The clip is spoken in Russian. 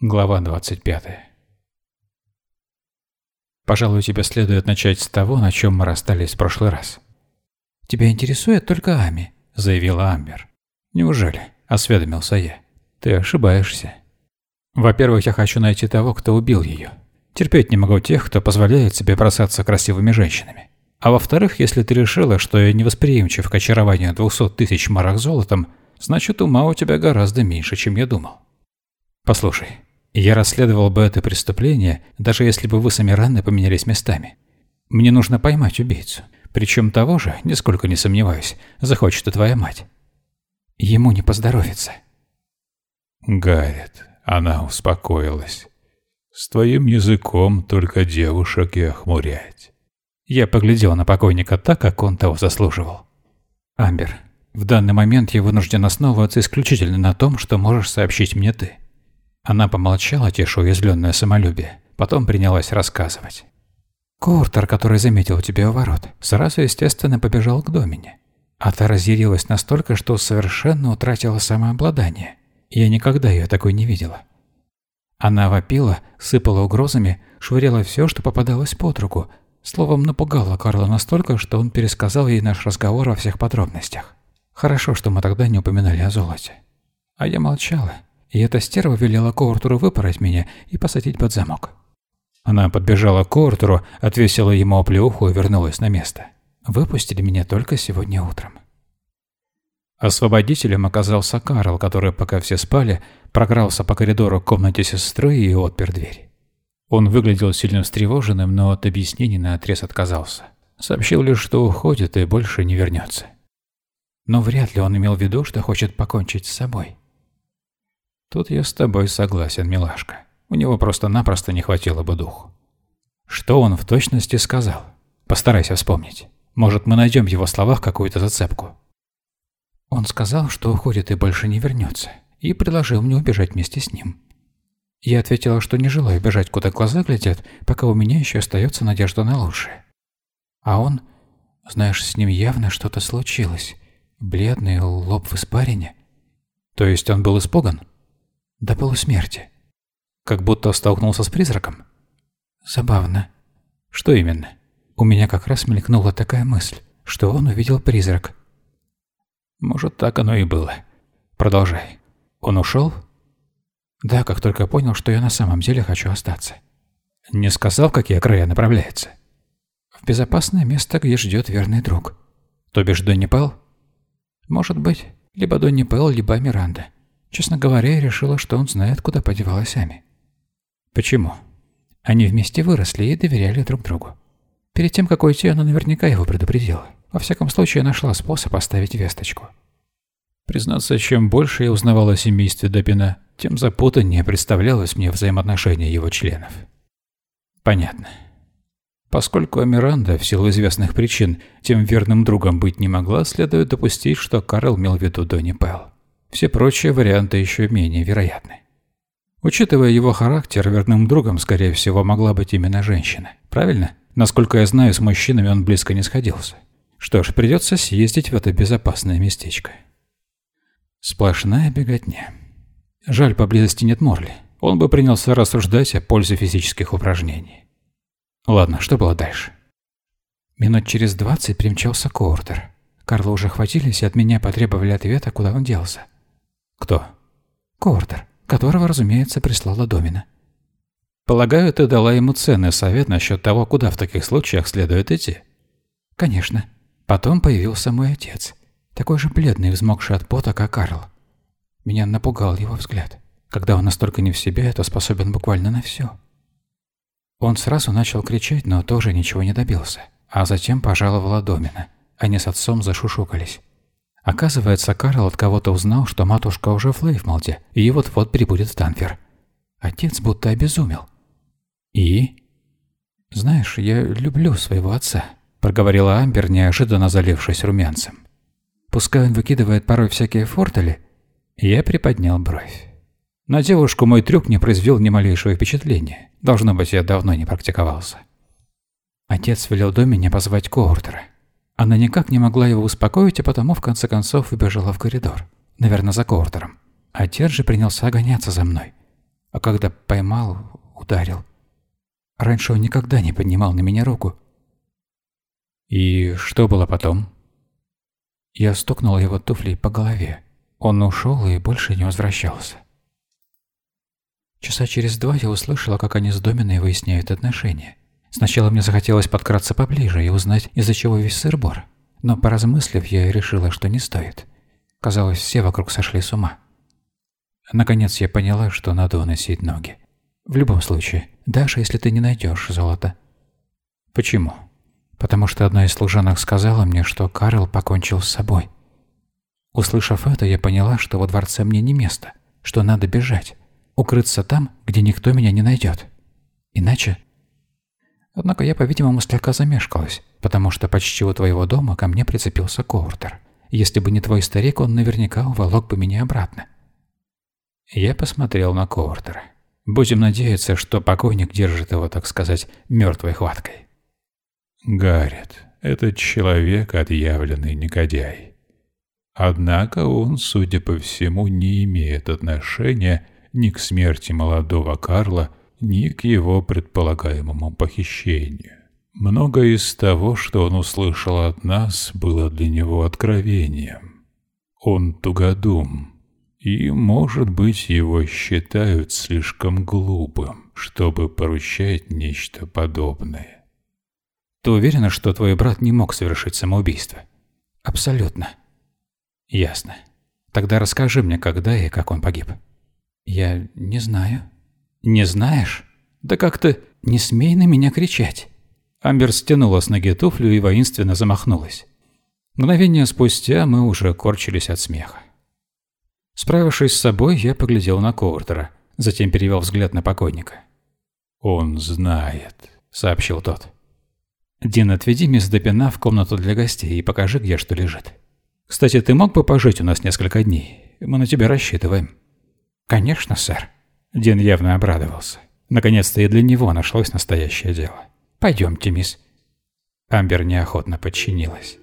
Глава 25. Пожалуй, тебе следует начать с того, на чем мы расстались в прошлый раз. «Тебя интересует только Ами», — заявила Амбер. «Неужели?» — осведомился я. «Ты ошибаешься. Во-первых, я хочу найти того, кто убил ее. Терпеть не могу тех, кто позволяет себе бросаться красивыми женщинами. А во-вторых, если ты решила, что я невосприимчив к очарованию 200 тысяч марок золотом, значит ума у тебя гораздо меньше, чем я думал. Послушай, я расследовал бы это преступление, даже если бы вы с Амиранной поменялись местами. Мне нужно поймать убийцу. Причем того же, нисколько не сомневаюсь, захочет и твоя мать. Ему не поздоровится. Гаррет, она успокоилась. С твоим языком только девушек и охмурять. Я поглядел на покойника так, как он того заслуживал. Амбер, в данный момент я вынужден основываться исключительно на том, что можешь сообщить мне ты. Она помолчала, теша уязвленное самолюбие, потом принялась рассказывать. Кортер, который заметил тебя у ворот, сразу, естественно, побежал к Домине. А та разъярилась настолько, что совершенно утратила самообладание. Я никогда ее такой не видела. Она вопила, сыпала угрозами, швыряла все, что попадалось под руку. Словом, напугала Карла настолько, что он пересказал ей наш разговор во всех подробностях. Хорошо, что мы тогда не упоминали о золоте. А я молчала, и эта стерва велела Коуртуру выпороть меня и посадить под замок. Она подбежала к Коуртуру, отвесила ему оплеуху и вернулась на место. Выпустили меня только сегодня утром. Освободителем оказался Карл, который, пока все спали, прокрался по коридору к комнате сестры и отпер дверь. Он выглядел сильно встревоженным, но от объяснений наотрез отказался. Сообщил лишь, что уходит и больше не вернется. Но вряд ли он имел в виду, что хочет покончить с собой. Тут я с тобой согласен, милашка. У него просто-напросто не хватило бы духу. Что он в точности сказал? Постарайся вспомнить. Может, мы найдем в его словах какую-то зацепку. Он сказал, что уходит и больше не вернется, и предложил мне убежать вместе с ним. Я ответила, что не желаю бежать, куда глаза глядят, пока у меня еще остается надежда на лучшее. А он, знаешь, с ним явно что-то случилось. Бледный, лоб в испарине. То есть он был испуган? До полусмерти. Как будто столкнулся с призраком? Забавно. Что именно? У меня как раз мелькнула такая мысль, что он увидел призрак. Может, так оно и было. Продолжай. Он ушел? Да, как только понял, что я на самом деле хочу остаться. Не сказал, какие края направляется. В безопасное место, где ждет верный друг. То бишь Донни Пэл? Может быть, либо Донни Пэл, либо Миранда. Честно говоря, я решила, что он знает, куда подевалась Ами. Почему? Они вместе выросли и доверяли друг другу. Перед тем, как уйти, она наверняка его предупредила. Во всяком случае, нашла способ оставить весточку. Признаться, чем больше я узнавал о семействе Добина, тем запутаннее представлялось мне взаимоотношения его членов. Понятно. Поскольку Амиранда, в силу известных причин, тем верным другом быть не могла, следует допустить, что Карл имел в виду Донни Пэл. Все прочие варианты еще менее вероятны. Учитывая его характер, верным другом, скорее всего, могла быть именно женщина. Правильно? Насколько я знаю, с мужчинами он близко не сходился. Что ж, придется съездить в это безопасное местечко. Сплошная беготня. Жаль, поблизости нет Морли. Он бы принялся рассуждать о пользе физических упражнений. Ладно, что было дальше? Минут через двадцать примчался Коуртер. Карла уже хватились и от меня потребовали ответа, куда он делся. Кто? Кордер, которого, разумеется, прислала Домина. Полагаю, ты дала ему ценный совет насчет того, куда в таких случаях следует идти? Конечно. Потом появился мой отец. Такой же бледный и взмокший от пота, как Карл. Меня напугал его взгляд. Когда он настолько не в себе, то способен буквально на все. Он сразу начал кричать, но тоже ничего не добился. А затем пожаловала Домина. Они с отцом зашушукались. Оказывается, Карл от кого-то узнал, что матушка уже в Лейфмалде, и вот-вот прибудет в Танфер. Отец будто обезумел. И? Знаешь, я люблю своего отца, проговорила Амбер, неожиданно залившись румянцем. Пускай он выкидывает порой всякие фортели. Я приподнял бровь. На девушку мой трюк не произвел ни малейшего впечатления. Должно быть, я давно не практиковался. Отец велел Домине позвать Коуртера. Она никак не могла его успокоить, а потому в конце концов выбежала в коридор. Наверное, за Коуртером. Отец же принялся гоняться за мной. А когда поймал, ударил. Раньше он никогда не поднимал на меня руку. И что было потом? Я стукнула его туфлей по голове. Он ушел и больше не возвращался. Часа через два я услышала, как они с Доминой выясняют отношения. Сначала мне захотелось подкраться поближе и узнать, из-за чего весь сыр-бор. Но поразмыслив, я решила, что не стоит. Казалось, все вокруг сошли с ума. Наконец я поняла, что надо уносить ноги. В любом случае, даже если ты не найдешь золото. Почему? Потому что одна из служанок сказала мне, что Карл покончил с собой. Услышав это, я поняла, что во дворце мне не место, что надо бежать, укрыться там, где никто меня не найдет. Иначе... Однако я, по-видимому, слегка замешкалась, потому что почти у твоего дома ко мне прицепился Коуртер. Если бы не твой старик, он наверняка уволок бы меня обратно. Я посмотрел на Коуртера. Будем надеяться, что покойник держит его, так сказать, мертвой хваткой. Гаррет, этот человек отъявленный негодяй. Однако он, судя по всему, не имеет отношения ни к смерти молодого Карла, ни к его предполагаемому похищению. Многое из того, что он услышал от нас, было для него откровением. Он тугодум, и, может быть, его считают слишком глупым, чтобы поручать нечто подобное. Ты уверена, что твой брат не мог совершить самоубийство? Абсолютно. Ясно. Тогда расскажи мне, когда и как он погиб. Я не знаю. Не знаешь? Да как ты... Не смей на меня кричать. Амбер стянула с ноги туфлю и воинственно замахнулась. Мгновение спустя мы уже корчились от смеха. Справившись с собой, я поглядел на Коуртера, затем перевел взгляд на покойника. «Он знает», — сообщил тот. «Дин, отведи мисс Депина в комнату для гостей и покажи, где что лежит. Кстати, ты мог бы пожить у нас несколько дней? Мы на тебя рассчитываем». «Конечно, сэр». Дин явно обрадовался. Наконец-то и для него нашлось настоящее дело. Пойдемте, мисс». Амбер неохотно подчинилась.